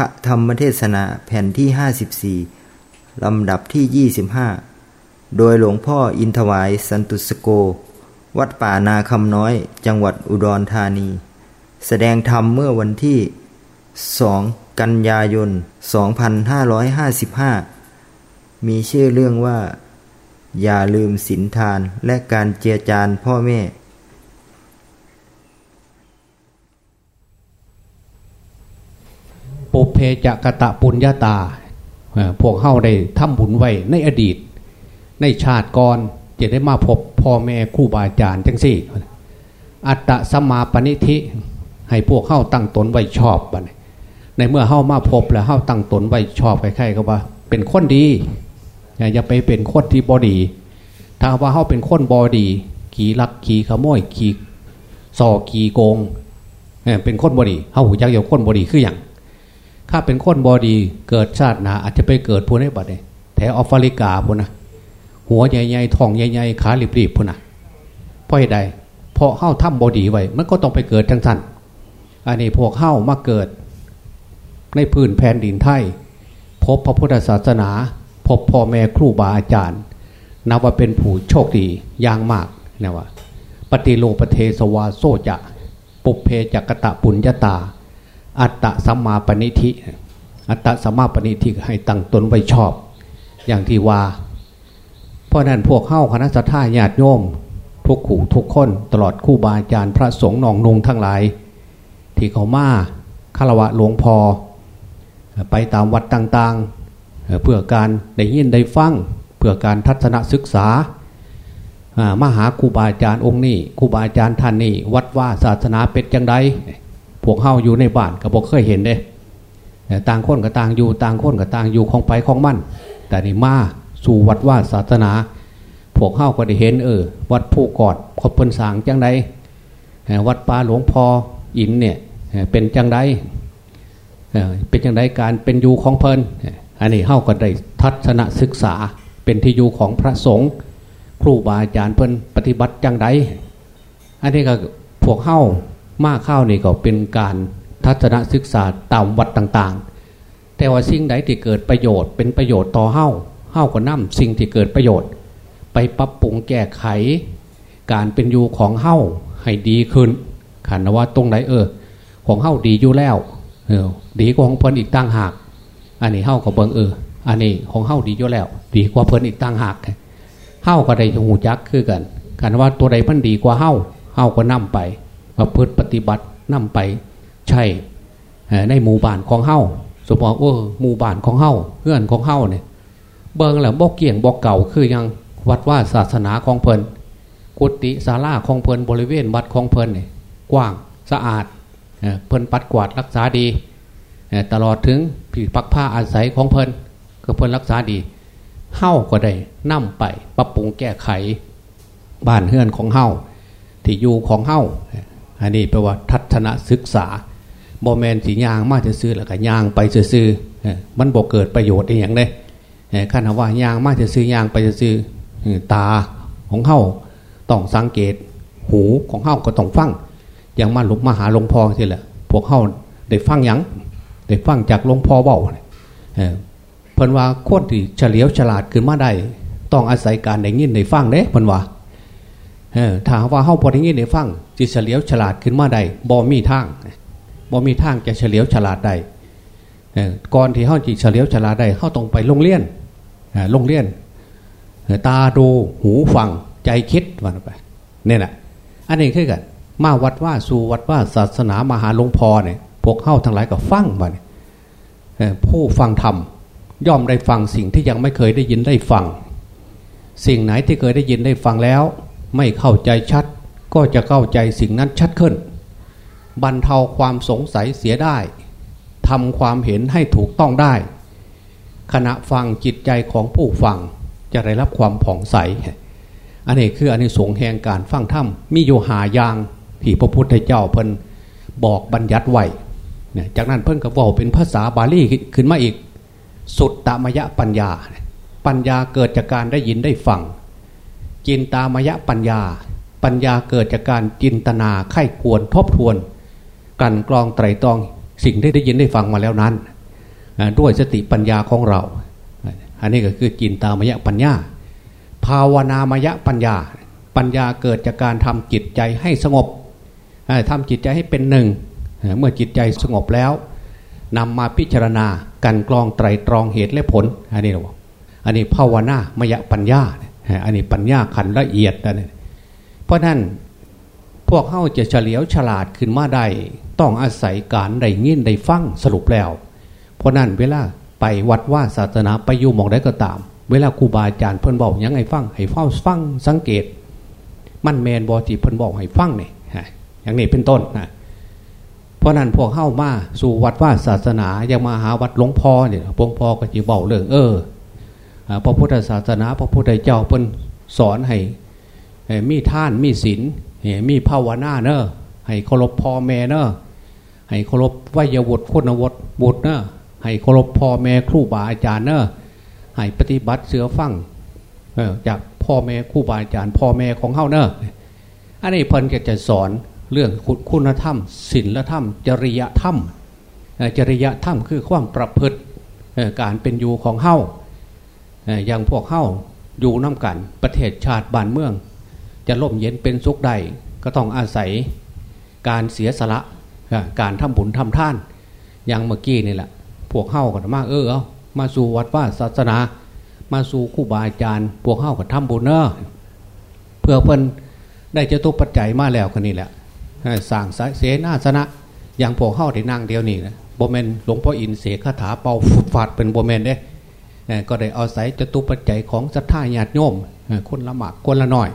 พระธรรมเทศนาแผ่นที่ 54 ลำดับที่ 25 โดยหลวงพ่ออินทวายสันตุสโก วัดป่านาคำน้อยจังหวัดอุดรธานี แสดงธรรมเมื่อวันที่ 2 กันยายน 2555 มีชื่อเรื่องว่า อย่าลืมศีลทานและการเจียจานพ่อแม่ ปุเพจะกะตะปุญญาตา พวกเฮาได้ทำบุญไว้ในอดีต ในชาติก่อนจะได้มาพบพ่อแม่ครูบาอาจารย์จังสี่ อัตตะสมาปณิธิ ให้พวกเฮาตั้งตนไว้ชอบบันในเมื่อเฮามาพบแล้วเฮาตั้งตนไว้ชอบใครๆก็ว่า เป็นคนดี อย่าไปเป็นคนที่บอดี ถ้าว่าเฮาเป็นคนบอดี ขี่ลักขี่ขโมยขี่ซอขี่โกงเป็นคนบอดีเฮาหูยักษ์อยาคนบอดีคืออย่าง ถ้าเป็นคนบอดีเกิดชาติหนาอาจจะไปเกิดพูนให้บัดเนี่ยแถวแอฟริกาพูนนะหัวใหญ่ๆท้องใหญ่ๆขารีบๆพูนนะเพราะเหตุใดเพราะเข้าถ้ำบอดีไว้มันก็ต้องไปเกิดทั้งสั้นอันนี้พวกเข้ามาเกิด ในพื้นแผ่นดินไทย พบพระพุทธศาสนา พบพ่อแม่ครูบาอาจารย์นับว่าเป็นผู้โชคดีอย่างมากนะว่าปฏิรูปเทสวาโสจะปุพเพจะกะตะปุญญะตา อัตตะสัมมาปณิธิอัตตะสัมมาปณิธิให้ตั้งตนไว้ชอบ อย่างที่ว่า เพราะนั้นพวกเฮาคณะศรัทธาญาติโยม ทุกผู้ทุกคนตลอดครูบาอาจารย์พระสงฆ์นองนงทั้งหลาย ที่เขามาคารวะหลวงพ่อไปตามวัดต่างๆ เพื่อการได้ยินได้ฟังเพื่อการทัศนศึกษามาหาครูบาอาจารย์องค์นี้ครูบาอาจารย์ท่านนี้วัดว่าศาสนาเป็นจังได พวกเฮาอยู่ในบ้านก็บอกเคยเห็นเด้แต่ต่างคนก็ต่างอยู่ต่างคนก็ต่างอยู่ของไปของมั่น แต่นี่มาสู่วัดว่าศาสนา พวกเฮาก็ได้เห็น เออ วัดผู้กอดขบเพิ่นสางจังไดวัดป่าหลวงพ่ออินเนี่ยเป็นจังไดเป็นจังไดการเป็นอยู่ของเพลินอันนี้เฮาก็ได้ทัศนศึกษาเป็นที่อยู่ของพระสงฆ์ครูบาอาจารย์เพิ่นปฏิบัติจังไดอันนี้ก็พวกเฮา มากเข้านี่ก็เป็นการทัศนศึกษาตามวัดต่างๆ แต่ว่าสิ่งใดที่เกิดประโยชน์ เป็นประโยชน์ต่อเฮ้าเฮ้าก็นำสิ่งที่เกิดประโยชน์ ไปปรับปรุงแก้ไข การเป็นอยู่ของเฮ้าให้ดีขึ้นขันว่าตรงไหนเออ ของเฮ้าดีอยู่แล้วเออดีกว่าของเพิ่นอีกตั้งหาก อันนี้เฮ้าก็เบิ่งเออ อันนี้ของเฮ้าดีอยู่แล้ว ดีกว่าเพิ่นอีกตั้งหากเฮ้าก็ได้หูจักคือกันกันว่าตัวใดมันดีกว่าเฮ้าเฮ้าก็นำไป ประพฤติปฏิบัตินำไปใช่ในหมู่บ้านของเฮาสมมติว่าหมู่บ้านของเฮาเพื่อนของเฮาเนี่ยเบิงแล้วบอกเกี่ยงบอกเก่าคือยังวัดว่าศาสนาของเพลินกุฏิศาลาของเพลินบริเวณวัดของเพลินเนี่ยกว้างสะอาดเพลินปัดกวาดรักษาดี ตลอดถึงผีปักผ้าอาศัยของเพลินก็เพลินรักษาดีเฮาก็ได้นำไปปรับปรุงแก้ไขบ้านเฮือนของเฮาที่อยู่ของเฮ้า อันนี้แปลว่าทัศนศึกษาโมเมนสียางมาจะซื้อแล้วก็ยางไปซื้อๆมันบอกเกิดประโยชน์อย่างเลยขั้นว่ายางมาจะซื้อยางไปซื้อตาของเฮ้าต้องสังเกตหูของเฮ้าก็ต้องฟังอย่างมาหลุกมาหาหลวงพ่อที่แหละพวกเฮ้าได้ฟังยังได้ฟังจากหลวงพ่อเบาเพิ่นว่าคตรที่เฉลียวฉลาดขึ้นมาได้ ต้องอาศัยการได้ยินได้ฟังเด้เพิ่นว่า ถ้าว่าเฮาพอได้ยินได้ฟังจิตเฉลียวฉลาดขึ้นมาได้บ่มีทางบ่มีทางจะเฉลียวฉลาดได้ก่อนที่เฮาจิตเฉลียวฉลาดได้เฮาต้องไปโรงเรียนโรงเรียน ตาดูหูฟังใจคิดวันไปเนี่ยแหละอันนี้คือกันมาวัดว่าสู่วัดว่าศาสนามหาหลวงพ่อเนี่ยพวกเฮาทั้งหลายก็ฟังมาเนี่ยผู้ฟังธรรมย่อมได้ฟังสิ่งที่ยังไม่เคยได้ยินได้ฟัง สิ่งไหนที่เคยได้ยินได้ฟังแล้ว ไม่เข้าใจชัดก็จะเข้าใจสิ่งนั้นชัดขึ้น บรรเทาความสงสัยเสียได้ทำความเห็นให้ถูกต้องได้ ขณะฟังจิตใจของผู้ฟังจะได้รับความผ่องใส อันนี้คืออันนี้สงแห่งการฟังธรรมมีโยหายางที่พระพุทธเจ้าเพิ่นบอกบัญญัติไว้เนี่ยจากนั้นเพิ่นก็บอกเป็นภาษาบาลีขึ้นมาอีก สุตตมยะปัญญา ปัญญาเกิดจากการได้ยินได้ฟัง จินตามยปัญญา ปัญญาเกิดจากการจินตนาไข้ควรทบทวน กันกรองไตรตรองสิ่งที่ได้ยินได้ฟังมาแล้วนั้น ด้วยสติปัญญาของเรา อันนี้ก็คือจินตามยะปัญญา ภาวนามยะปัญญา ปัญญาเกิดจากการทำจิตใจให้สงบทำจิตใจให้เป็นหนึ่ง เมื่อจิตใจสงบแล้วนำมาพิจารณา กันกรองไตรตรองเหตุและผล อันนี้เราอันนี้ภาวนามยะปัญญา อันนี้ปัญญาขันละเอียดนะเพราะนั้นพวกเข้าจะเฉลียวฉลาดขึ้นมาได้ต้องอาศัยการได้ยินได้ฟังสรุปแล้ว เพราะนั้นเวลาไปวัดว่าศาสนาไปอยู่มองได้ก็ตาม เวลาครูบาอาจารย์เพิ่นบอกยังไงฟังให้เฝ้าฟังสังเกต มันแมนบอจีเพิ่นบอกให้ฟังเนี่ยอย่างนี้เป็นต้นนะเพราะนั้นพวกเข้ามาสู่วัดว่าศาสนายังมาหาวัดหลวงพ่อเนี่ยหลวงพ่อก็จะบอกเรื่องเออ พระพุทธศาสนา พระพุทธเจ้าเพิ่นสอนให้มีท่านมีศีลมีภาวนาเนอะให้เคารพพ่อแม่เนอะให้เคารพวิยวุฒิคุณวุฒิบุตรเนอะให้เคารพพ่อแม่ครูบาอาจารย์เนอะให้ปฏิบัติเสือฟังจากพ่อแม่ครูบาอาจารย์ พ่อแม่ของเฮาเนอะอันนี้เพิ่นก็จะสอนเรื่องคุณธรรมศีลธรรม จริยธรรมจริยธรรมคือความประพฤติการเป็นอยู่ของเฮา อย่างพวกเฮาอยู่น้ากัน ประเทศชาติบ้านเมือง จะล่มเย็นเป็นสุขใดก็ต้องอาศัยการเสียสละการทำบุญทำท่าน อย่างเมื่อกี้นี่แหละพวกเฮ้ากันมากเออเอามาสู่วัดว่าศาสนา มาสู่คู่บาอาจารย์ พวกเฮ้ากันทำบุญเนอะเพื่อเพิ่นได้เจตุปัจจัยมาแล้วกันนี่แหละสั่งเสนาสนะอย่างพวกเฮ้าที่นั่งเดียวนี่นะโบเมนหลวงพ่ออินเสกคาถาเป่าฟุดฟาดเป็นโบเมนเด้ ก็ได้เอาศัยจตุปัจจัยของศรัทธาญาติโยมคนละหมากคนละหน่อย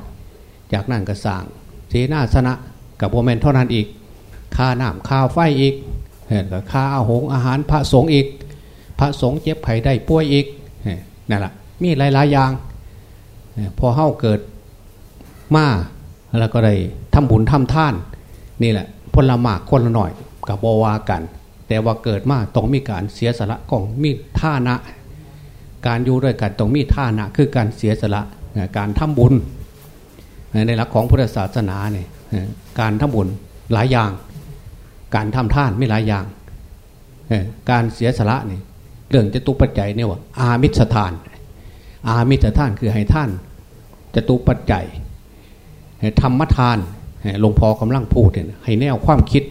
จากนั่นก็สั่งเสนาสนะกับโบเมนเท่านั้นอีกค่าน้ำค่าไฟอีกกับค่าอาหงอาหารพระสงฆ์อีก พระสงฆ์เจ็บไผ่ได้ป่วยอีกนั่นแหละมีหลาย ๆ อย่างพอเข้าเกิดมาแล้วก็ได้ทำบุญทำท่าน นี่แหละพละหมากคนละหน่อยกับบวากัน แต่ว่าเกิดมาต้องมีการเสียสละของมีท่านะ การอยู่ด้วยกันต้องมีท่านะคือการเสียสละการทำบุญในหลักของพุทธศาสนาเนี่ยการทำบุญหลายอย่าง การทำท่านไม่หลายอย่าง การเสียสละนี่เรื่องจะตุปัจจัยเนี่ยว่าอามิสทาน อามิสทานคือให้ท่านจะตุปัจจัยธรรมทานหลวงพ่อกำลังพูดเนี่ยให้แนวความคิด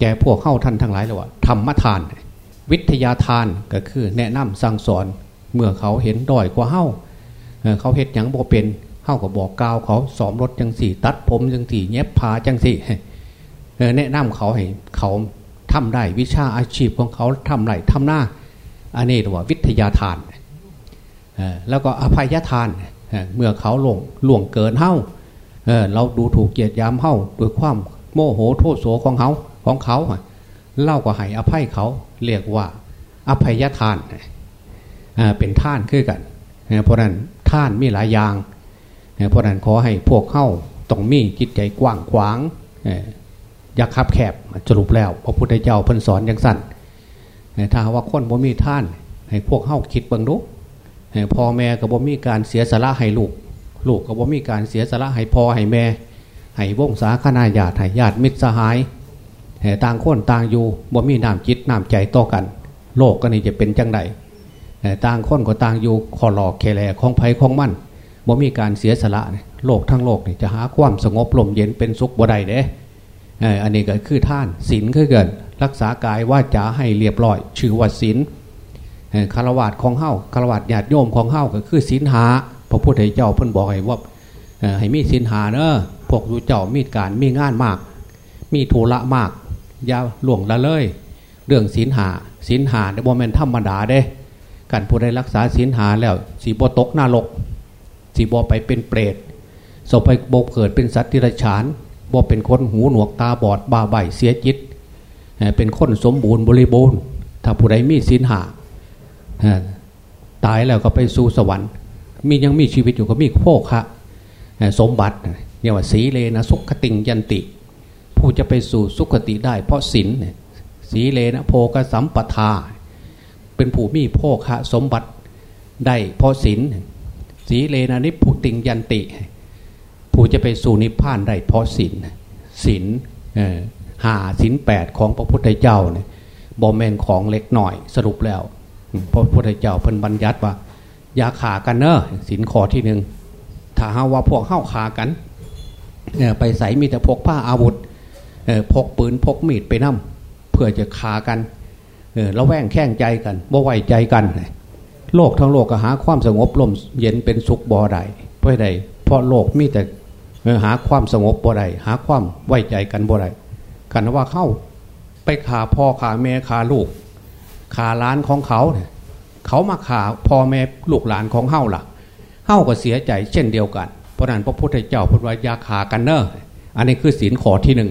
แก่พวกเข้าท่านทั้งหลายเลยว่าธรรมทาน วิทยาทานก็คือแนะนำสั่งสอน เมื่อเขาเห็นด้อยกว่าเข้าเขาเห็นอย่างโบเป็นเข้ากับบอกกาวเขาสอมรถจังสี่ ตัดผมจังสี่เย็บผ้าจังสี่แนะนำเขาให้เขาทำได้วิชาอาชีพของเขาทำไรทำหน้าอันนี้เรียกว่าวิทยาทานแล้วก็อภัยทานเมื่อเขาลงล่วงเกินเฮ้าเราดูถูกเกียรติยามเฮ้าด้วยความโมโหโทษโสของเขาของเขาเล่าก็ให้อภัยเขาเรียกว่า อภัยทาน เป็นท่านคือกันเพราะนั้นท่านมีหลายอย่างเพราะนั้นขอให้พวกเข้าต้องมีจิตใจกว้างขวางอย่าคับแคบสรุปแล้วพระพุทธเจ้าเพิ่นสอนอย่างสั้นถ้าว่าคนบ่มีท่าน ให้พวกเข้าคิดเบังดูพ่อแม่กับบ่มีการเสียสละให้ลูก ลูกกับบ่มีการเสียสละให้พ่อให้แม่ ให้วงศาคณาญาติให้ญาติมิตรสหายต่างคนต่างอยู่บ่มีน้ำจิตน้ำใจต่อกัน โลกก็นี่จะเป็นจังได ต่างคนก็ต่างอยู่ขอหลอกแคลของไผ่ของมั่นบ่มีการเสียสละโลกทั้งโลกนี่จะหาความสงบลมเย็นเป็นสุขบ่ได้เด้อันนี้ก็คือท่านศีลคือเกินรักษากายว่าจะให้เรียบร้อย ชื่อว่าศีลคารวะของเฮ้าคารวะญาติโยมของเฮ้าก็คือศีลหาพระพุทธเจ้าเพิ่นบอกให้ว่าให้มีศีลหาเนอะพวกยูเจ้ามีการมีงานมาก มีธุระมากอย่าหลวงละเลย เรื่องศีลหาศีลหาในโมเมนธรรมดาเด้ การผู้ใดรักษาศีลหาแล้วสีบอตกหน้าลกสีบอไปเป็นเปรตสบไปโบเกิดเป็นสัตว์ที่ไรฉานบ่เป็นคนหูหนวกตาบอดบาใบเสียจิต เป็นคนสมบูรณ์บริบูรณ์ ถ้าผู้ใดมีศีลหาตายแล้วก็ไปสู่สวรรค์ มียังมีชีวิตอยู่ก็มีโภคะสมบัติเรียกว่าสีเลนะสุขติงยันติ ผู้จะไปสู่สุขติได้เพราะศีลสีเลนะโพกสัมปทา เป็นผู้มีโภคะสมบัติได้เพราะศีลสีเลนะนิพุติงยันติ ผู้จะไปสู่นิพพานได้เพราะศีลศีลหาศีลแปดของพระพุทธเจ้าเนี่ยบอมแมนของเล็กหน่อยสรุปแล้วพระพุทธเจ้าเพิ่นบัญญัติว่า อย่าขากันเนอะสินข้อที่หนึ่งถ้าหาว่าพวกเข้าขากันไปใส่มีแต่พกผ้าอาวุธพกปืนพกมีดไปนั่มเพื่อจะขากัน เราแว่งแข้งใจกันบ่ไว้ใจกัน โลกทั้งโลกก็หาความสงบลมเย็นเป็นสุขบ่ได้เพราะใดเพราะโลกมีแต่หาความสงบบ่ได้หาความไว้ใจกันบ่ได้กันว่าเข้าไปขาพ่อขาแม่ขาลูกขาล้านของเขาเนี่ยเขามาขาพ่อแม่ลูกหลานของเฮ้าล่ะเฮ้าก็เสียใจเช่นเดียวกัน เพราะนั้นพระพุทธเจ้าพูดว่ายาขากันเนอะอันนี้คือศีลขอที่หนึ่ง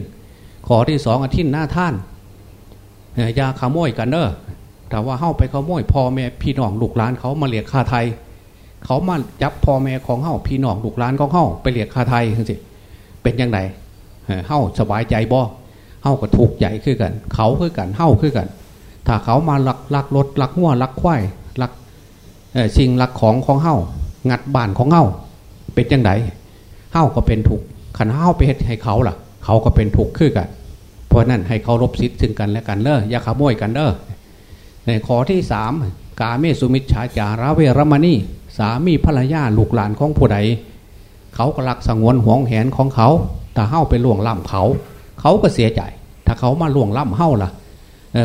ขอที่สองอาทิตย์หน้าท่าน ยาขโมยกันเนอะแต่ว่าเฮ้าไปขโมยพ่อแม่พี่น้องลูกหลานเขามาเรียกค่าไทย เขามาจับพ่อแม่ของเฮ้าพี่น้องลูกหลานของเฮ้าไปเรียกค่าไทยสิเป็นยังไงเฮ้าสบายใจบ่เฮ้าก็ถูกใจขึ้นกัน เขาขึ้นกันเฮ้าขึ้นกัน ถ้าเขามาลักลักรถลักหัวลักควายลักสิ่งลักของของเฮ้างัดบ้านของเฮ้าเป็นยังไงเฮ้าก็เป็นถูกขันเฮ้าไปให้เขาล่ะ เขาก็เป็นถูกขึ้นกัน เพราะนั้นให้เขารบสิทธิ์ถึงกันและกันเด้ออย่าขโมยกันเด้อในข้อที่สามกาเมสุมิชฌาจาระเวรมณีสามีภรรยาลูกหลานของผู้ใด เขาก็รักสงวนห่วงแหนของเขาแต่เฮ้าไปล่วงล้ำเขา เขาก็เสียใจ ถ้าเขามาล่วงล้ำเฮ้าล่ะ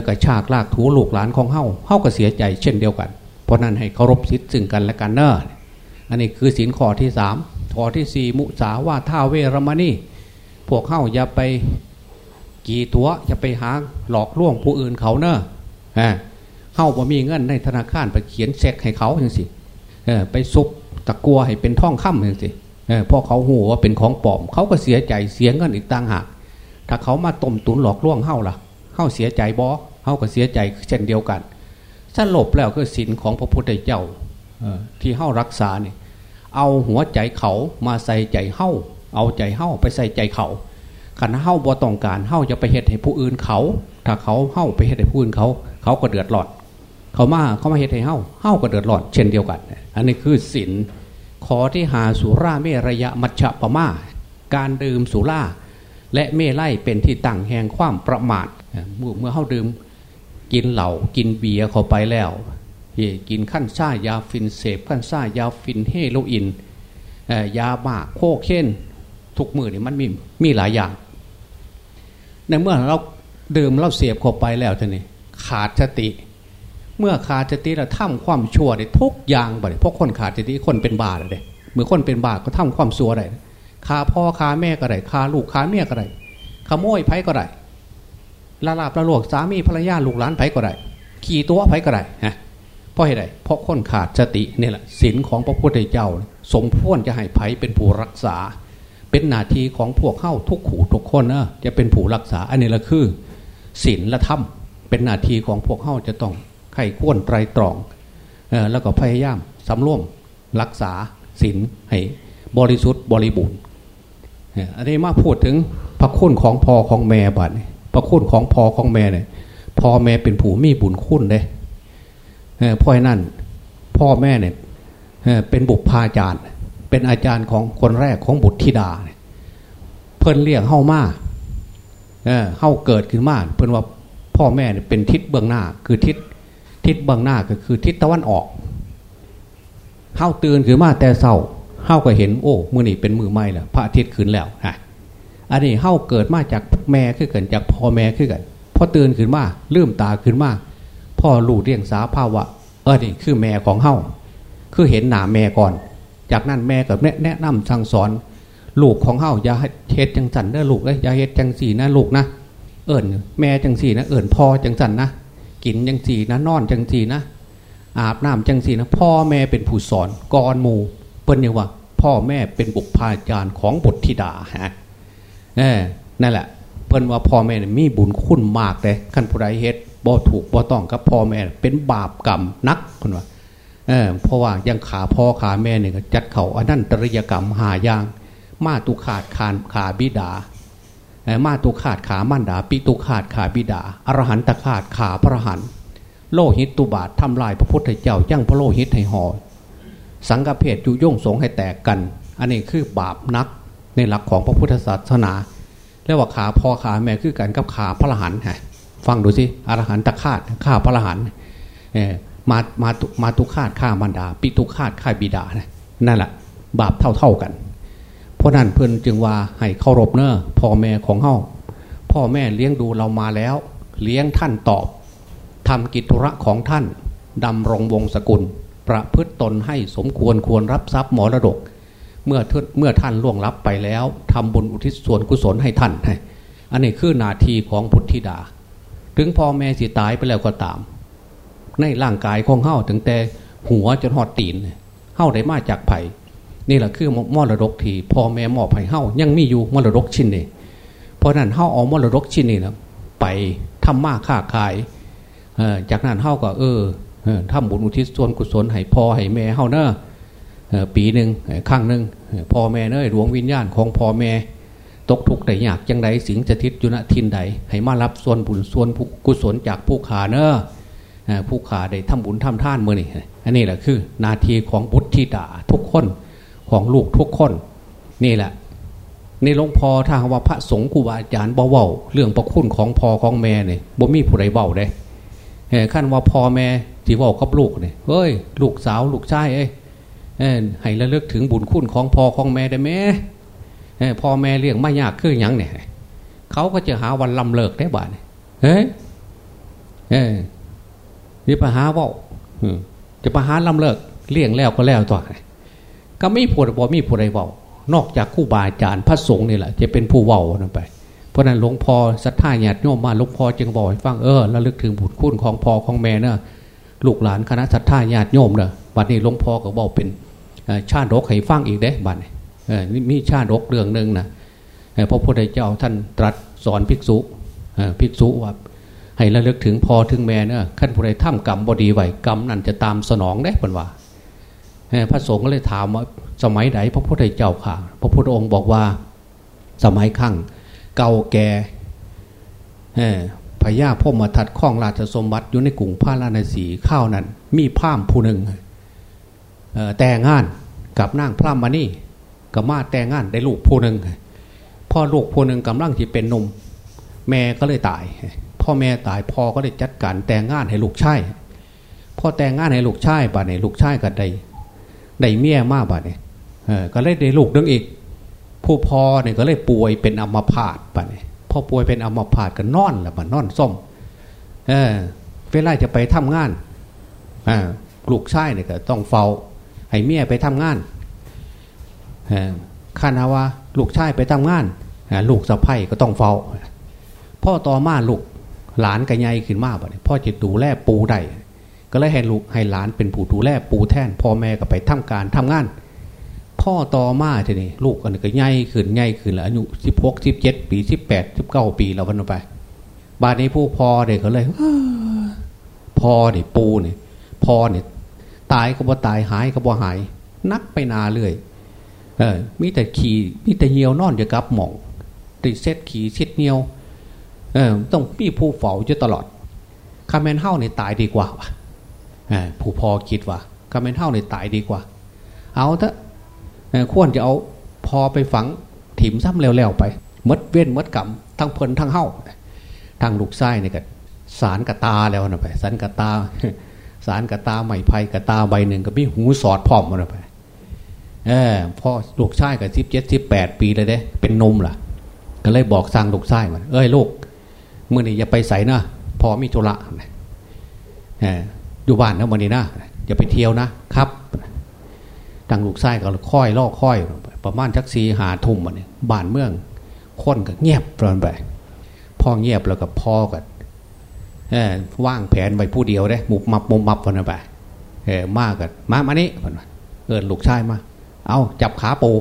กระชากลากถูลูกหลานของเฮ้าเฮ้าก็เสียใจ เช่นเดียวกัน เพราะนั้นให้เคารพสิทธิ์ซึ่งกันและกันเนอะอันนี้คือสินข้อที่สามข้อที่สี่มุสาว่าท่าเวรมณีพวกเฮ้าอย่าไป กี่ตัวอย่าไปหาหลอกล่วงผู้อื่นเขาเนอะเข้าบ่มีเงินในธนาคารไปเขียนเช็คให้เขาอย่างสิไปซุบตะกัวให้เป็นท่องค่ำอย่างสิพอเขาหูว่าเป็นของปลอม เขาก็เสียใจเสียเงินอีกต่างหาก ถ้าเขามาต้มตุนหลอกล่วงเข้าล่ะเข้าเสียใจบอเข้าก็เสียใจเช่นเดียวกันสลบแล้วก็สินของพระพุทธเจ้าที่เข้ารักษาเนี่ยเอาหัวใจเขามาใส่ใจเข้าเอาใจเข้าไปใส่ใจเขา ขันเข้าบ่ต้องการเข้าจะไปเหตุให้ผู้อื่นเขา ถ้าเขาเข้าไปเหตุให้ผู้อื่นเขา เขาก็เดือดร้อนเขามาเขามาเหตุให้เฮ้าเฮ้าก็เดือดร้อนเช่นเดียวกัน อันนี้คือศีลขอที่หาสุราเมรยะมัชฌะปะมา การดื่มสุราและเมลัยเป็นที่ตั้งแห่งความประมาทเมื่อเมื่อเฮ้าดื่มกินเหล้ากินเบียร์เข้าไปแล้วกินขั้นซ่ายาฟินเสพขั้นซ่ายาฟินเฮโรอีนยาบ้าโคเคนทุกมือนี่มันมีมีหลายอย่าง ในเมื่อเราดื่มเราเสียบเข้าไปแล้วท่านี่ขาดสติ เมื่อขาดสติเราทำความชั่วได้ทุกอย่างบ่ได้เพราะคนขาดสติคนเป็นบาเลยเมื่อคนเป็นบาก็ทำความชั่วได้คาพ่อคาแม่ก็ได้คาลูกคาเมียก็ได้ขโมยไผ่ก็ได้ลาลาประลวกสามีภรรยาลูกหลานไผ่ก็ได้ขี่ตัวไผ่ก็ได้ฮะเพราะอะไรเพราะคนขาดสตินี่แหละศีลของพระพุทธเจ้า สมควรจะให้ไผ่เป็นผู้รักษา เป็นหน้าที่ของพวกเข้าทุกขู่ทุกคนนะจะเป็นผู้รักษาอันนี้ละคือศีลและธรรมเป็นหน้าที่ของพวกเข้าจะต้องไข้ข้วนไตรตรองแล้วก็พยายามสำรวมรักษาศีลให้บริสุทธิ์บริบูรณ์อันนี้มาพูดถึงพระคุณของพ่อของแม่บัดพระคุณของพ่อของแม่เนี่ยพ่อแม่เป็นผู้มีบุญคุณเลยเพราะนั่นพ่อแม่เนี่ยเป็นบุพพาจารย์ เป็นอาจารย์ของคนแรกของบุตรธิดา เพิ่นเรียกเข้ามาเข้าเกิดขึ้นมาเพิ่นว่าพ่อแม่เป็นทิศเบื้องหน้า คือทิศทิศเบื้องหน้าก็คือทิศตะวันออกเข้าตื่นขึ้นมาแต่เศร้าเข้าก็เห็นโอ้มือนี่เป็นมือไม่แล้วพระอาทิตย์ขึ้นแล้วฮะอันนี้เข้าเกิดมาจากแม่ขึ้นกันจากพ่อแม่ขึ้นกันพอตื่นขึ้นมาลืมตาขึ้นมาพ่อรู้เรียงสาภาวะเออนี่คือแม่ของเฮ้าคือเห็นหนาแม่ก่อน จากนั้นแม่กับแนะนำสั่งสอน ลูกของเฮ้าอย่าเฮ็ดจังสันเด้อลูกเลยอย่าเฮ็ดจังสีนะลูกนะเอิญแม่จังสีนะเอิญพ่อจังสันนะกินจังสีนะนอนจังสีนะ อาบน้ำจังสีนะพ่อแม่เป็นผู้สอนกรมูเปิ้นเนี่ยว่า พ่อแม่เป็นบุคพาจารย์ของบุตรธิดาฮะเออนั่นแหละ เปิ้นว่าพ่อแม่มีบุญคุณมากเลยขั้นผู้ใดเฮ็ดบ่ถูกบ่ต้องกับพ่อแม่เป็นบาปกรรมนักคนว่า เออเพราะว่ายังขาพ่อขาแม่เนี่ยจัดเขาอันนั้นตริยกรรมหายาง มาตุขาดคานขาบิดามาตุขาดขามันดา ปิตุขาดขาบิดา อรหันตขาดขาพระหันโลหิตตุบาททำลายพระพุทธเจ้ายั่งพระโลหิตให้ห่อสังฆเพศยุยงสงให้แตกกัน อันนี้คือบาปนักในหลักของพระพุทธศาสนาเรียกว่าขาพ่อขาแม่คือกันกับขาพระหันฮะฟังดูสิอรหันตคาตฆ่าพระหันต์ มามามาตุคาตฆ่ามารดา ปิตุคาตฆ่าบิดานะนั่นแหละบาปเท่าๆกัน เพราะนั้นเพื่อนจึงว่าให้เคารพเนอะพ่อแม่ของเฮาพ่อแม่เลี้ยงดูเรามาแล้ว เลี้ยงท่านตอบทำกิจธุระของท่านดำรงวงศกุล ประพฤตตนให้สมควรควรรับทรัพย์มรดก เมื่อเมื่อท่านล่วงลับไปแล้วทำบุญอุทิศส่วนกุศลให้ท่านอันนี้คือนาทีของพุทธิดา ถึงพ่อแม่สิตายไปแล้วก็ตาม ในร่างกายของเฮ้าถึงแต่หัวจนหอดตีนเฮ้าได้มาจากไผ่นี่แหละคือมรดกที่พ่อแม่มอบให้เฮ้ายังมีอยู่มรดกชิ้นนี้เพราะนั้นเฮ้าเอามรดกชิ้นนี้นะไปทำมาค้าขายจากนั้นเฮ้าก็เออทำบุญอุทิศส่วนกุศลให้พ่อให้แม่เฮ้าเนอะปีหนึ่งครั้งหนึ่งพ่อแม่เนอะดวงวิญญาณของพ่อแม่ตกทุกข์ได้ยากจังใดสิงสถิตอยู่ณทินใดให้มารับส่วนบุญส่วนกุศลจากผู้ขาเนอะ ผู้ขาได้ทำบุญทำท่านเมื่อนี่อันนี้แหละคือนาทีของบุตรธิดาทุกคนของลูกทุกคน นี่แหละในหลวงพ่อถ้าว่าพระสงฆ์ครูบาอาจารย์เบาเรื่องประคุณของพ่อของแม่เนี่ยบ่มีผู้ใดเบาได้ขั้นว่าพ่อแม่ที่ว่ากับลูกเนี่ยเฮ้ย ลูกสาวลูกชายเอ้ยให้ระลึกถึงบุญคุณของพ่อของแม่ได้ไหมพ่อแม่เลี้ยงไม่ยากคืออย่างเนี่ยเขาก็จะหาวันลำเลิกได้บ้านเฮ้ยเอยนี่ปัญหาว่าจะปหาลำเลิกเลี้ยงแล้วก็แล้วต่อก็ไม่พูดบอกมีผู้ใดเบานอกจากคู่บาอาจารย์พระสงฆ์นี่แหละจะเป็นผู้เว้านั่นไป เพราะนั้นหลวงพ่อศรัทธาญาติโยมมาหลวงพ่อจึงบอกให้ฟังเออระลึกถึงบุญคุณของพ่อของแม่เนอะลูกหลานคณะศรัทธาญาติโยมเนอะวันนี้หลวงพ่อก็บอกเป็นชาติรกให้ฟังอีกเด้บัดนี้มีชาติรกเรื่องหนึ่งนะพระพุทธเจ้าท่านตรัสสอนภิกษุภิกษุว่า ให้ระลึกถึงพอถึงแม่เนะขั้นผู้ใดทำกรรมบดีไหวกรรมนั่นจะตามสนองได้ปนว่าพระสงฆ์ก็เลยถามว่าสมัยไหนพระพุทธเจ้าข่าพระพุทธองค์บอกว่าสมัยขั้งเก่าแก่พญาพ่อมาทัดข้องราชสมบัติอยู่ในกลุ่มพระราณสีข้าวนั้น มีพามผู้หนึ่งแต่งงานกับนางพระมานี่ก็มาแต่งงานได้ลูกผู้หนึ่งพ่อลูกผู้หนึ่งกำลังที่เป็นนมแม่ก็เลยตาย พ่อแม่ตายพ่อก็ได้จัดการแต่งงานให้ลูกชายพ่อแต่งงานให้ลูกชายบ่าเนี่ยลูกชายก็ได้ได้เมียมากบ่าเนี่ยก็เลยได้ลูกนึงอีก ผู้พ่อเนี่ยก็เลยป่วยเป็นอัมพาตบ่าเนี่ยพ่อป่วยเป็นอัมพาตก็นอนแหละมันนอนส้มเออเวลาจะไปทำงานอ่ลูกชายเนี่ยก็ต้องเฝ้าให้เมียไปทำงานข้านาว่าลูกชายไปทำงานลูกสะพ้ก็ต้องเฝ้าพ่อต่อมาลูก หลานกันใหญ่ขึ้นมาบ่พ่อจะดูแลปูได้ก็เลยให้ลูกให้หลานเป็นผู้ดูแลปูแทนพ่อแม่ก็ไปทำการทำงาน พ่อต่อมาทีนี้ลูกอันนี้ก็ใหญ่ขึ้นใหญ่ขึ้นแล้วอายุสิบหกสิบเจ็ดปีสิบแปดสิบเก้าปีแล้ววันไป บาดนี้ผู้พ่อเด็กเขาเลยพ่อเนี่ยปูเนี่ยพ่อเนี่ยตายก็บ่ตายหายก็บ่หาย นักไปนาเรื่อยเออมีแต่ขี่มีแต่เหี่ยวนอนอยู่กับหมองติเซตขี่เซตเนียว เออต้องมีผู้เฝ้าอยู่ตลอดคาเมนเฮ้าเนี่ยตายดีกว่าวะผู้พอคิดว่าคาเมนเฮ้าเนี่ยตายดีกว่า เอาเถอะควรจะเอาพอไปฝังถิ่มซ้ำแล้วๆไปมดเว้นมดกรรมทั้งเพลินทั้งเฮ้าทางลูกไส้เนี่ยก็สารกระตาแล้วนะไปสารกระตาสารกระตาใหม่ไผ่กระตาใบหนึ่งก็มีหูสอดพร้อมมาไปเออพ่อลูกชายกับสิบเจ็ดสิบแปดปีเลยเด้เป็นนมล่ะ ก็เลยบอกสั่งลูกชายมันเอ้ยลูก มื่อนี้อย่าไปใส่นะพอมีธุระเอออยู่บ้านนะวันนี้นะอย่าไปเที่ยวนะครับทางลูกชายก็ค่อยล่อค่อย ประมาณชักสีหาทุ่มมันนี่ยบ้านเมืองคนก็เงียบปรนไปพ่อเงียบแล้วกับพ่อก็ว่างแผนไว้ผู้เดียวได้มุบมับมุบมับพนไปเออมากกันมามานี่พนเอินลูกชายมา เอาจับขาปู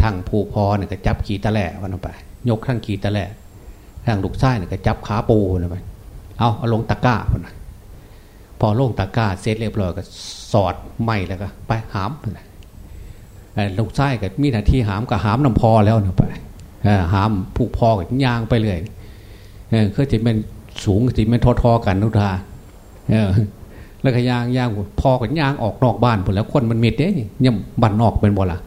ทางผู้พอเนี่ยก็จับขีตะแหล่วันไป ยกข้างขีตะแหล่ ทางลูกชายเนี่ยก็จับขาปูนะไปเอาเอาลงตะก้าพนะพอลงตะก้าเสร็จเรียบร้อยก็สอดไม่แล้วก็ ไปหามนะลูกชายก็มีหน้าที่หามก็หามน้ำพอแล้วนะไปหามผู้พอก็ย่างไปเลยเคยจะเป็นสูงจะเป็นทอๆกันนุทาแล้วก็ยางยางพอกับยางออกนอกบ้านผลแล้วคนมันมิดเด้ย่ยบันนอกเป็นบ่ละ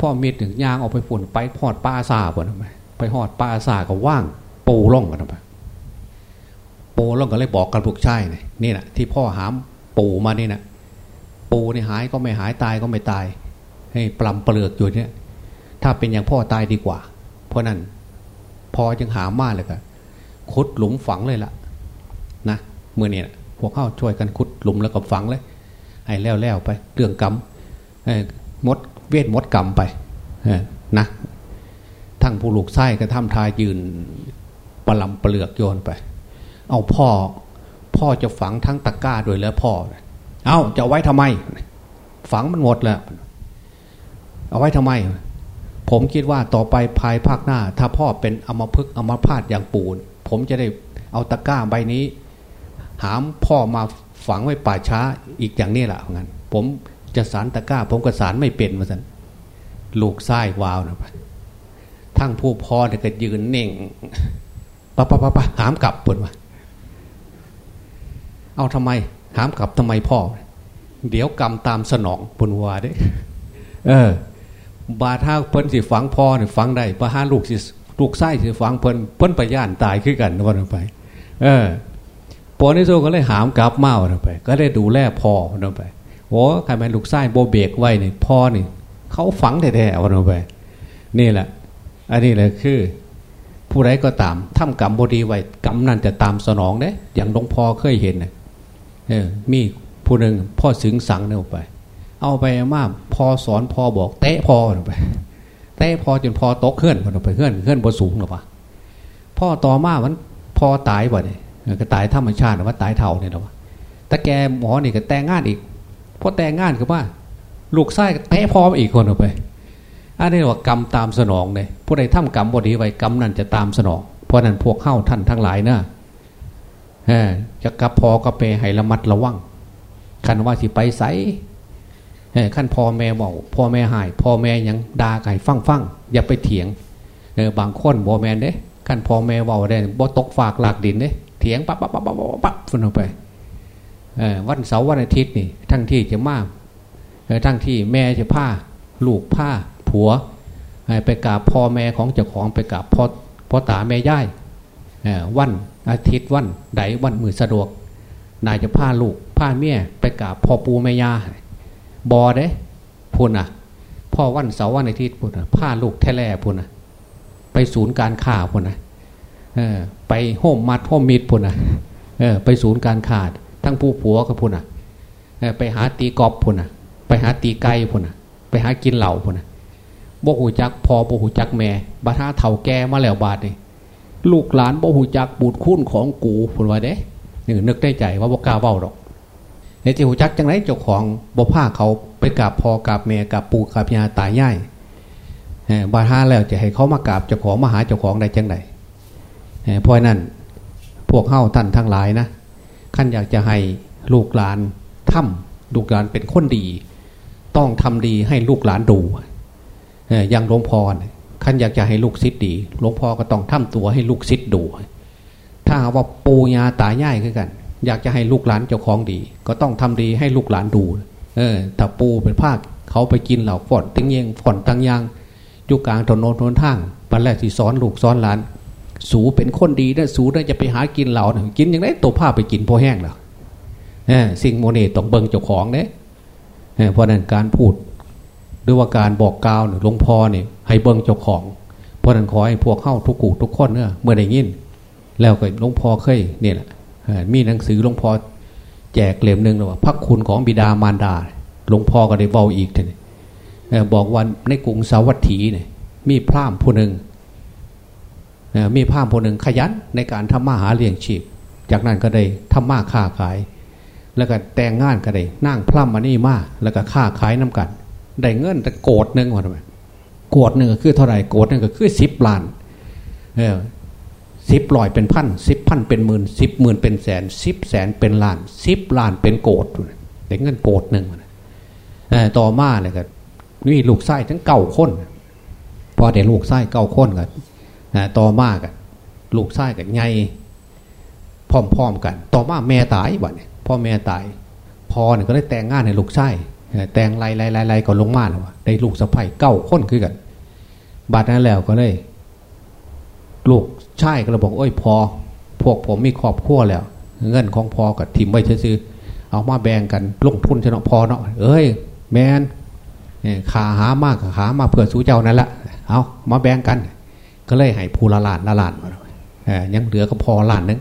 พ่อมิดถึงยางออกไปฝุ่นไปหอดป้าซาบ่ทำไมไปหอดป้าซาก็ว่าง ปูล่องกันทำไมปูแล้วก็เลยบอกกับลูกชายนี่นี่แหละที่พ่อหามปูมานี่นะปูนี่หายก็ไม่หายตายก็ไม่ตาย ให้ปลำเปลือกอยู่เนี่ย ถ้าเป็นอย่างพ่อตายดีกว่า เพราะนั้นพอจึงหามาเลยก็ขุดหลุมฝังเลยละนะเมื่อเนี่ยพวกเข้าช่วยกันขุดหลุมแล้วก็ฝังเลยให้แล้วแล้วไปเรื่องกรรมมดเวทมดกรรมไปนะทั้งผู้ลูกไส้ก็ทำทายยืน ปลำเปลือกโยนไป เอาพ่อ พ่อจะฝังทั้งตะกร้าด้วยแล้วพ่อ เอาจะไว้ทำไม ฝังมันหมดแล้ว เอาไว้ทำไม ผมคิดว่าต่อไปภายภาคหน้า ถ้าพ่อเป็นอมพึกอมพาตอย่างปูน ผมจะได้เอาตะกร้าใบนี้ หามพ่อมาฝังไว้ป่าช้าอีกอย่างนี้แหละงั้นผมจะสารตะกร้า ผมก็สารไม่เป็นมาสันลูกไส้วาวนะทั้งผู้พ่อเนี่ยก็ยืนเน่ง ปะปะปะปะหามกลับปนวะเอาทำไม หามกลับทำไมพ่อ เดี๋ยวกรรมตามสนองปนวาเด้ เออ บาท่าเพิ่นสิฝังพ่อเนี่ยฝังได้ปะห้าลูกสิลูกไส้สิฝังเพิ่นเพิ่นไปย่านตายขึ้นกันวันไป เออปอนิโซก็เลยหามกลับเมาไป ก็ได้ดูแลพ่อวันไปโอ้ใครเป็นลูกไส้โบเบกไว้เนี่ยพ่อนี่เขาฝังแท้ๆวันไปนี่แหละ อันนี้แหละคือ ผู้ใดก็ตามทำกรรมบดีไว้กรรมนั่นจะตามสนองเด้อย่างหลวงพ่อเคยเห็นเออมีผู้หนึ่งพ่อสึงสังเนี่ยไป เอาไปมาพอสอนพอบอกเตะพอไปเตะพอจนพอตกเคลื่อนไปเคลื่อนเคลื่อนบนสูงหรอปะพ่อต่อมามันพอตายบ่เนี่ยก็ตายธรรมชาติหรือว่าตายเท่าเนี่ยหรอวะแต่แกหมอนี่ก็แต่งงานอีกพอแต่งงานคือว่า ลูกไส้เตะพออีกคนออกไป อันนี้ว่ากรรมตามสนองเลยผู้ใดทำกรรมบดีไว้กรรมนั่นจะตามสนอง เพราะนั้นพวกเข้าท่านทั้งหลายนะจะกับพอก็ไปให้ระมัดระวังคันว่าสิไปใสขั้นพ่อแม่บอกพ่อแม่หายพ่อแม่ยังด่าไก่ฟังฟังอย่าไปเถียงเออบางคนบอแมนเด้ขั้นพ่อแม่เบอกได้บ่ตกฝากหลักดินเด้เถียงปั๊บปั๊บปั๊บปั๊บปั๊บฟุ้นออกไปวันเสาร์วันอาทิตย์นี่ทั้งที่จะมาทั้งที่แม่จะผ้าลูกผ้า ผัว ไปกราบพ่อแม่ของเจ้าของไปกราบพ่อพ่อตาแม่ย่ายวันอาทิตย์วันใดวันมือสะดวก นายจะพาลูกพาเมียไปกราบพ่อปูแม่ย่าบอเด้พูนอะพ่อวันเสาร์วันอาทิตย์พูนอะพาลูกแท้แล่พูนอะไปศูนย์การค้าพูนอะไปโฮมมัดโฮมมิดพูนอะไปศูนย์การค้าทั้งผู้ผัวกับพูนอะไปหาตีกอบพูนอะไปหาตีไก่พูนอะไปหากินเหล่าพูนอะ บ่หูจักพอบ่หูจักแม่บาท่าเถ่าแก่มาแล้วบาดนี่ลูกหลานบ่หูจักบูดคุ้นของกูพูดไว้เด้นี่นึกได้ใจว่าบ่กล้าเบ้าดอกในที่หูจักจังไรเจ้าของบ่ผ้าเขาไปกราบพอกราบแม่กราบปู่กราบยาตายย่ายบาท่าแล้วจะให้เขามากราบเจ้าของมาหาเจ้าของได้จังไรเพราะนั้นพวกเข้าท่านทั้งหลายนะขั้นอยากจะให้ลูกหลานทำลูกหลานเป็นคนดี ต้องทำดีให้ลูกหลานดู อย่างหลวงพ่อขั้นอยากจะให้ลูกศิษย์ดีหลวงพ่อก็ต้องทำตัวให้ลูกศิษย์ดู ถ้าว่าปูยาตาย่ายขึ้นกัน อยากจะให้ลูกหลานเจ้าของดี ก็ต้องทำดีให้ลูกหลานดู เออถ้าปูเป็นภาคเขาไปกินเหล่าฝนตั้งเยงฝนตั้งยางยุกลางถนนทนทางปันแรกที่สอนลูกสอนหลาน สูเป็นคนดีนะสูนะจะไปหากินเหล่ากินอย่างไรตัวผ้าไปกินพอแห้งแล้วสิ่งโมเนตต้องเบิงเจ้าของเนี่ยเพราะนั้นการพูด หรือว่าการบอกกล่าวเนี่ยหลวงพ่อเนี่ยให้เบิ้งเจ้าของ เพราะนั้นขอให้พวกเข้าทุกกูทุกคนเนี่ยเมื่อได้ยิน แล้วก็หลวงพ่อเคยเนี่ยมีหนังสือหลวงพ่อแจกเล่มหนึ่งเลยว่าพักคุณของบิดามารดาหลวงพ่อก็ได้เบาอีกทีนี้บอกวันในกรุงสาวัตถีเนี่ยมีพร่ามผู้หนึ่งมีพร่ามผู้หนึ่งขยันในการทำมาหาเลี้ยงชีพ จากนั้นก็ได้ทำมาค้าขาย แล้วก็แต่งงานก็ได้นั่งพร่ำมานี่มาแล้วก็ค้าขายน้ากัน ได้เงินแต่โกดหนึ่งว่าทำไมโกดหนึ่งก็คือเท่าไหร่โกดหนึ่งก็คือสิบล้านเออสิบลอยเป็นพันสิบพันเป็นหมื่นสิบหมื่นเป็นแสนสิบแสนเป็นล้านสิบล้านเป็นโกดได้เงินโกดหนึ่งต่อมาเลยก็นี่ลูกไส้ทั้งเก่าค้นพอได้ลูกไส้เก่าค้นกันต่อมากันลูกไส้กันไงพร้อมๆกัน ต่อมาแม่ตายบ่เนี่ยพ่อแม่ตายพอเนี่ยก็ได้แต่งงานให้ลูกไส้ แต่งไล่ไล่ไล่ไล่ก็ลงมาแล้วได้ลูกสะใภ้เก้าคนคือกันบาดนั้นแล้วก็เลย ลูกชายก็เลยบอกโอ้ยพอ พวกผมมีครอบครัวแล้ว เงินของพอกับทิมไว้ซื้อเอามาแบ่งกันลงทุนชนะพอเนาะเอ้ย แมนขาหามากขามาเพื่อสู้เจ้านั่นละเอามาแบ่งกัน ก็เลยให้ภูละลานละลานมายังเหลือก็พอล้านนึง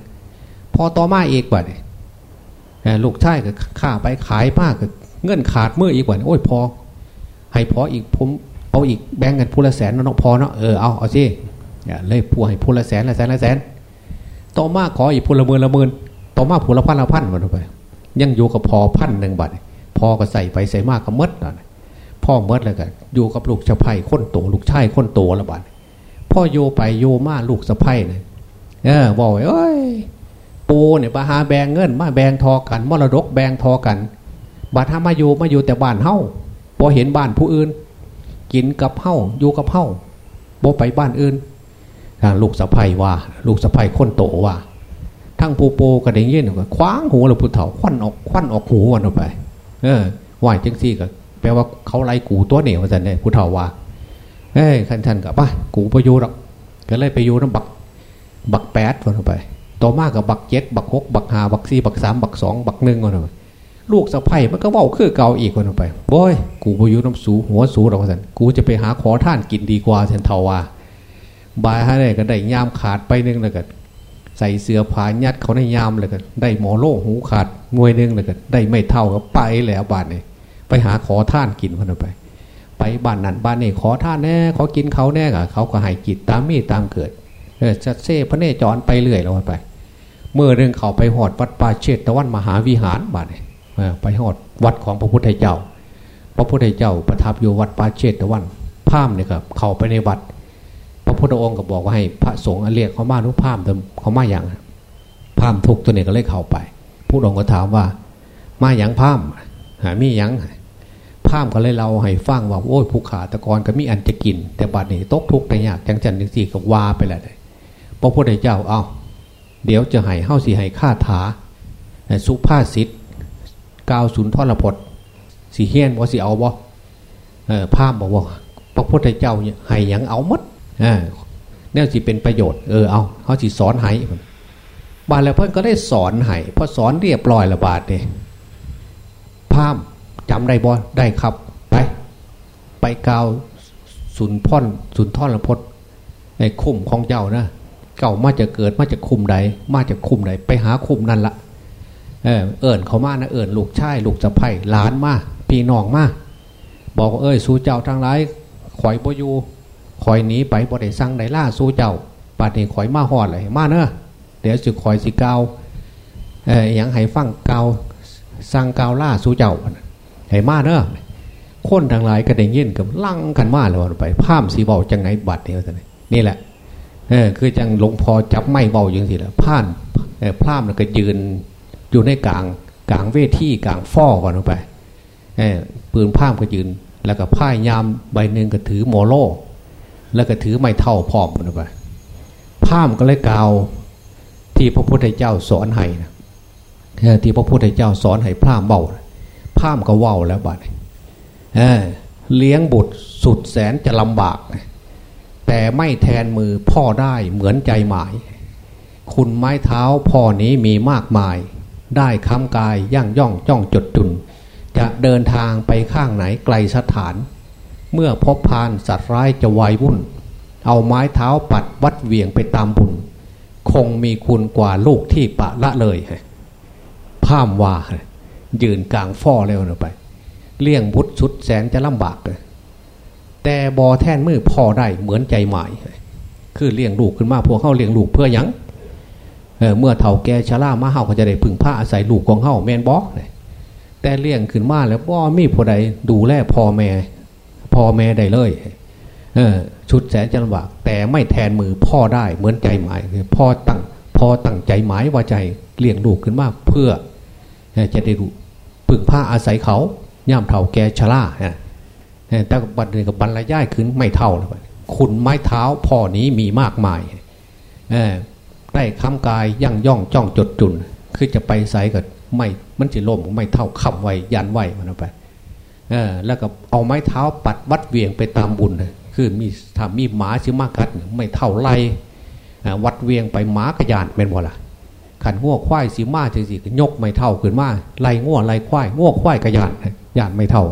พอต่อมาอีกบ่เนี่ยลูกชายก็ข้าไปขายมากก็ เงินขาดเมื่ออีกบ่เนี่ยโอ้ยพอ ให้พออีกผมเอาอีกแบ่งกันพูละแสนนาะพอเนาะเออเอาเอาสิเลยพูให้พูละแสนละแสนละแสนต่อมาขออีกพูละหมื่นละหมื่นต่อมาพูละพันละพันมาไป ยังอยู่กับพอพันหนึ่งบาทพอก็ใส่ไปใส่มากก็มดนะพ่อมดเลยกันอยู่กับลูกสะใภ้คนโตลูกชายคนโตละบาทพ่อโยไปโยมาลูกสะใภ้เนี่ยเออบอกว่าเอ้ยปูเนี่ยมาหาแบงเงินมาแบงทอกันมรดกแบงทอกัน บาดถ้ามาอยู่มาอยู่แต่บ้านเฮ้าพอเห็นบ้านผู้อื่น กินกับเฮ้าอยู่กับเฮ้าบ่ไปบ้านอื่นลูกสะใภ้ว่า ลูกสะใภ้คนโตว่า ทั้งปูโปกระเด้งเย็นก็คว้างหูเราพุทธเถาควันออกควันออกหูวันออกไป เออไหวจังซี่ก็แปลว่าเขาไล่กูตัวเหนียวสันเนี่ยพุทธเถาว่าเฮ้ยขันทันกับป่ะกูไปอยู่หรอกก็เลยไปอยู่น้ำบัก บักแปดวันออกไป ต่อมากับบักเจ็ดบักหกบักห้าบักสี่บักสามบักสองบักหนึ่งวันออกไป ลูกสะใภ้มันก็ว่าคือเก่าอีกวันไปโอยกูไปอยู่น้ำสูหัวสูเราสันกูจะไปหาขอท่านกินดีกว่าเซนเทาว่าบายให้ได้ก็ได้ยามขาดไปนึงเลยกันใส่เสื้อผ้ายัดเขาในยามเลยกันได้หมอโล่หูขาดงวยนึงเลยกันได้ไม่เท่ากับไปแล้วบาทนี่ไปหาขอท่านกินคนไป ไปบ้านนั้นบ้านนี้ขอท่านแน่ขอกินเขาแน่กะเขาก็ให้กินตามมีตามเกิดเออจะเซ่พระเนจรไปเรื่อยแล้วไป เมื่อเรื่องเขาไปหอดวัดป่าเชตตะวันมหาวิหารบ้านนี่ ไปหอดวัดของพระพุทธเจ้า พระพุทธเจ้าประทับอยู่วัดป่าเชตตะวันพามเนี่ยครับเข้าไปในวัด พระพุทธองค์ก็บอกว่าให้พระสงฆ์เรียกเขามานุภาพเขามาอย่างพามทุกตัวเนี่ยก็เลยเข้าไปพระองค์ก็ถามว่า มาอย่างพามหามีอย่างพามก็เลยเราให้ฟังว่าโอ้ยผู้ขาตะกรก็มีอันจะกิน แต่บัดนี้ตกทุกข์แต่ยากจังจันจังสี่ก็ว่าไปแล้วพระพุทธเจ้าเอาเดี๋ยวจะให้เฮ้าสีให้ฆ่าถาสุภาษิต กาวสุนทรพจน์สีเฮียนว่สีเอาบ่พามบอกว่าพระพุทธเจ้าให้ยังเอามดเนี่ยสิเป็นประโยชน์เออเอาเขาสิสอนให้บาแล้วเพื่อนก็ได้สอนให้พอสอนเรียบร้อยละบาทเนี่ยพามจำได้บ่ได้ครับไป ไปกาวสุนพ่อนสุนท่อนละพดไอ้คุ้มของเจ้านะเก่ามาจะเกิดมาจะคุมใดมาจะคุมใดไปหาคุมนั่นละ เออเอิญเขามานะเอิญลูกชายลูกสะใภ้หลานมาพี่น้องมาบอกว่าเอ้ยสู้เจ้าทางไรข่อยบ่อยู่ข่อยหนีไปบ่ได้สั่งได้ล่าสู้เจ้าปาดนี้ข่อยมาหอดเลยมาเนอะเดี๋ยวจะข่อยสิเกาเอออย่างให้ฟังเกาสั่งเกาล่าสู้เจ้าให้มาเนอะคนทางหลายก็ได้ยินกับลั่งกันมาเลยวันไปพามสีเบาจังไหนบัดเนี่ยนี่แหละเออคือจังหลวงพอจับไม่เบาอย่างสิละพ่านพร่ามแล้วก็ยืน อยู่ในกลางกลางเวทีกลางฟ้อก่อนไปปืนผ้ามก็ยืน แล้วก็พ่ายยามใบหนึ่งก็ถือโมโลแล้วก็ถือไม้เท่าพร้อมกันไปผ้ามก็เลยกาวที่พระพุทธเจ้าสอนให้นะที่พระพุทธเจ้าสอนให้พร่ามเบาพร่ามก็เว้าแล้วบัดเลี้ยงบุตรสุดแสนจะลำบาก แต่ไม่แทนมือพ่อได้เหมือนใจหมาย คุณไม้เท้าพ่อนี้มีมากมาย ได้ค้ำกายย่างย่องจ้องจดจุน จะเดินทางไปข้างไหนไกลสถาน เมื่อพบพานสัตว์ร้ายจะวายวุ่น เอาไม้เท้าปัดวัดเวียงไปตามบุญ คงมีคุณกว่าลูกที่ปะละเลยพามว่ายืนกลางฟอเร็วไป เลี่ยงบุตรสุดแสนจะลำบากเลยแต่บอแท่นมือพ่อได้เหมือนใจหมาย คือเลี้ยงลูกขึ้นมาพวกเข้าเลี้ยงลูกเพื่อยัง เมื่อเถ่าแก่ชรามาเฮาก็จะได้พึ่งผ้าอาศัยลูกของเฮาแมนบอกเลยแต่เลี้ยงขึ้นมาแล้วบ่มีผู้ใดดูแลพ่อแม่พ่อแม่ได้เลยเออชุดแสนจะลำบากแต่ไม่แทนมือพ่อได้เหมือนใจหมายพ่อตั้งพ่อตั้งใจหมายว่าใจเลี้ยงลูกขึ้นมาเพื่อจะได้ดูพึ่งผ้าอาศัยเขาย่ำเถ่าแก่ชราแต่บัดนี้กับบรรยายขึ้นไม่เท่าเลยคุณไม้เท้าพ่อนี้มีมากมาย ได้คำกายยั่งย่องจ้องจดจุน คือจะไปใส่ก็ไม่มันจะล่มไม่เท่าคำไว้ยันไว้มันไปเออแล้วก็เอาไม้เท้าปัดวัดเวียงไปตามบุญคือมีถ้ามีหมาชิมากัดไม่เท่าไรวัดเวียงไปหมากระยานเป็นบ่ละขันง้วควายสีมาจังสิยกไม่เท่าขึ้นมาไล่ง้วไล่ควายง้วควายกระยานยานไม่เท่า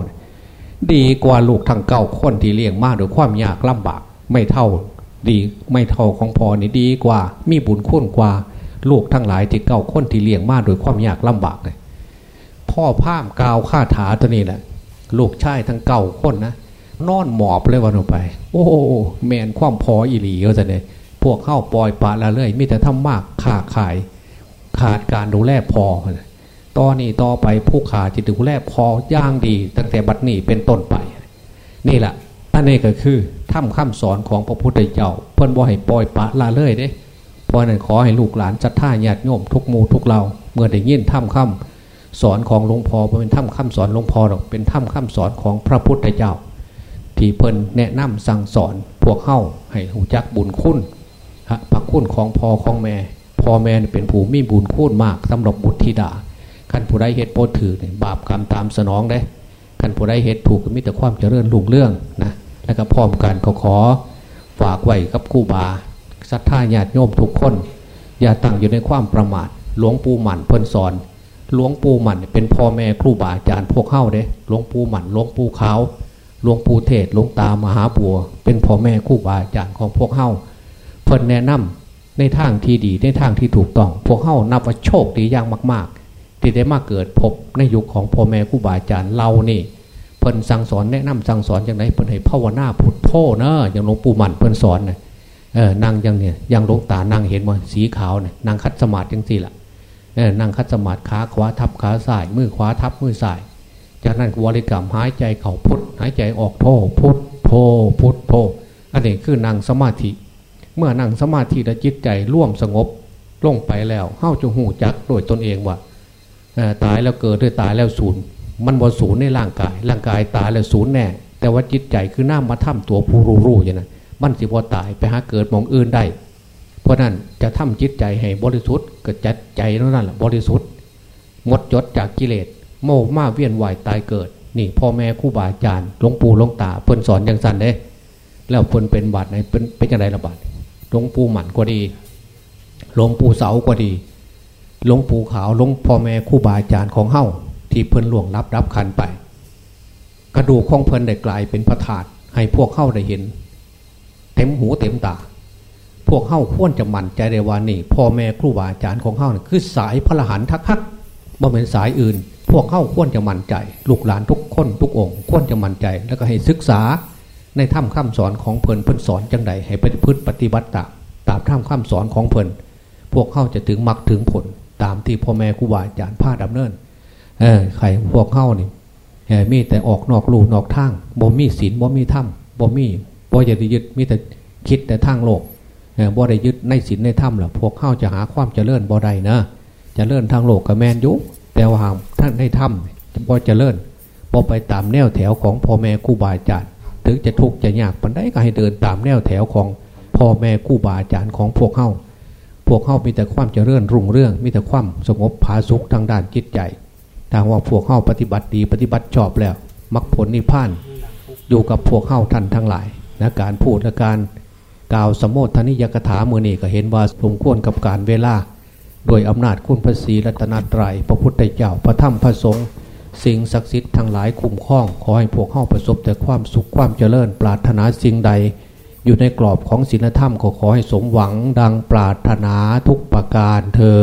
ดีกว่าลูกทางเก่าคนที่เลี้ยงมาโดยความยากลำบากไม่เท่า ดีไม่เท่าของพอนี่ดีกว่า มีบุญคุ้นกว่า ลูกทั้งหลายที่เก่าคนที่เลี้ยงมาโดยความยากลำบากเลยพ่อพามกาวข้าถาตัวนี้แหละลูกชายทั้งเก่าคนนะนอนหมอบเลยวันออกไป โอ้แมนความพออีหลีก็จะเนี่ยพวกเข้าปล่อยปละละเลยมิแต่ทำมากขาขาย ขาดการดูแลพอตอนนี้ต่อไปผู้ขาจะดูแลพอย่างดี ตั้งแต่บัดนี้เป็นต้นไป นี่แหละ อันนี้ก็คือทำคำสอนของพระพุทธเจ้าเพิ่นบ่ให้ปล่อยปะละเลยเด้เพราะนั้นขอให้ลูกหลานจัดท่าญาติโยมทุกมูทุกเราเมื่อได้ยินทำคำสอนของหลวงพ่อเป็นถ้ำคำสอนหลวงพ่อหรอกเป็นถ้ำคำสอนของพระพุทธเจ้า ที่เพิ่นแนะนำสั่งสอนพวกเข้าให้หูจักบุญคุณพระคุณของพ่อของแม่พ่อแม่เป็นผู้มีบุญคุณมากสำหรับบุตรธิดาขันผู้ใดเหตุโปรถือบาปกรรมตามสนองได้ขันผู้ใดเหตุถูกก็มีแต่ความเจริญรุ่งเรื่องนะ แล้วก็พร้อมกันเขาขอฝากไว้กับคู่บาศรัทธาญาติโยมทุกคน อย่าตั้งอยู่ในความประมาทหลวงปู่หมันเพิ่นสอนหลวงปู่หมันเป็นพ่อแม่ครูบาอาจารย์พวกเข้าเด้หลวงปู่หมันหลวงปู่ขาวหลวงปู่เทศหลวงตามหาบัว เป็นพ่อแม่ครูบาอาจารย์ของพวกเข้าเพิ่นแนะนำในทางที่ดีในทางที่ถูกต้อง พวกเข้านับว่าโชคดีอย่างมาก ๆ ที่ได้มาเกิดพบในยุคของพ่อแม่ครูบาอาจารย์เรานี่ เพิ่นสั่งสอนแนะนำสั่งสอนอย่างไรเพิ่นให้ภาวนาพุทโธเนอะอย่างหลวงปู่มันเพิ่นสอนนะเออนางอย่างเนี่ยยังหลวงตานางเห็นว่าสีขาวเนี่ยนางคัดสมาธิยังสี่ละเออนางคัดสมาธิขาขวาทับขาซ้ายมือขวาทับมือซ้าย จากนั้นวริกรรมหายใจเข่าพุทหายใจออกโธพุทโธพุทโธอันนี้คือนางสมาธิ เมื่อนางสมาธิและจิตใจร่วมสงบลงไปแล้วเข้าจะหูจักโดยตนเองว่าตายแล้วเกิดด้วยตายแล้วสูญ มันบอศูนย์ในร่างกาย ร่างกายตายแล้วศูนย์แน่ แต่ว่าจิตใจคือหน้ามาถ้ำตัวผู้รู้รู้อย่างนั้นมันสิบอตายไปหาเกิดมองอื่นได้ เพราะนั้นจะทำจิตใจให้บริสุทธิ์กิดจัดใจนั่นแหละบริสุทธิ์หมดจดจากกิเลสโมมาเวียนวายตายเกิด นี่พ่อแม่คู่บาอาจารย์หลวงปู่หลวงตาเพิ่นสอนอย่างสั้นเด้แล้วเพิ่นเป็นบาดไหนเป็นเป็นยังไงละบาดหลวงปู่หมันก็ดีหลวงปู่เสาก็ดีหลวงปู่ขาวหลวงพ่อแม่คู่บาอาจารย์ของเฮ้า ที่เพิ่นหลวงรับรับขันไป กระดูกของเพิ่นได้กลายเป็นพระธาตุให้พวกเข้าได้เห็น เต็มหูเต็มตา พวกเข้าควรจะมั่นใจในวันนี้พ่อแม่ครูบาอาจารย์ของเข้านี่คือสายพระหันทักทักบ่เป็นสายอื่น พวกเข้าควรจะมั่นใจ ลูกหลานทุกคนทุกองค์ควรจะมั่นใจ แล้วก็ให้ศึกษาในถ้ำข้ามสอนของเพลินเพิ่นสอนจังใดให้ไปพึ่ปฏิบัติตามตามถ้ำข้ามสอนของเพลินพวกเข้าจะถึงมรรคถึงผลตามที่พ่อแม่ครูบาอาจารย์พาดำเนิน เออใครพวกเข้านี่มีแต่ออกนอกลูนอกทางบ่มีศีลบ่มีธรรมบ่มีบ่จะได้ยึดมีแต่คิดแต่ทางโลกบ่ได้ยึดในศีลในธรรมหรอพวกเข้าจะหาความเจริญบ่ได้นะจะเลื่อนทางโลกกับแมนยุแต่ว่าท่านในธรรมจะบ่เจริญบ่ไปตามแนวแถวของพ่อแม่คู่บาอาจารย์ถึงจะทุกข์จะยากปันได้ก็ให้เดินตามแนวแถวของพ่อแม่คู่บาอาจารย์ของพวกเข้าพวกเข้ามีแต่ความเจริญรุ่งเรื่อง มีแต่ความสงบผาสุขทางด้านจิตใจ ถ้าว่าพวกเข้าปฏิบัติดีปฏิบัติชอบแล้วมรรคผลนิพพาน อยู่กับพวกเข้าท่านทั้งหลายนะการพูดและการกล่าวสมโภชนิยกถาเมื่อนี้ก็เห็นว่าสมควรกับการเวลา โดยอำนาจคุณพระศรีรัตนตรยัยพระพุทธเจ้าพระธรรมพระสงฆ์สิ่งศักดิ์สิทธิ์ทั้งหลายคุ้มครอง ขอให้พวกเข้าประสบแต่ความสุขความเจริญ ปรารถนาสิ่งใด อยู่ในกรอบของศีลธรรมขอขอให้สมหวังดังปรารถนาทุกประการเทอ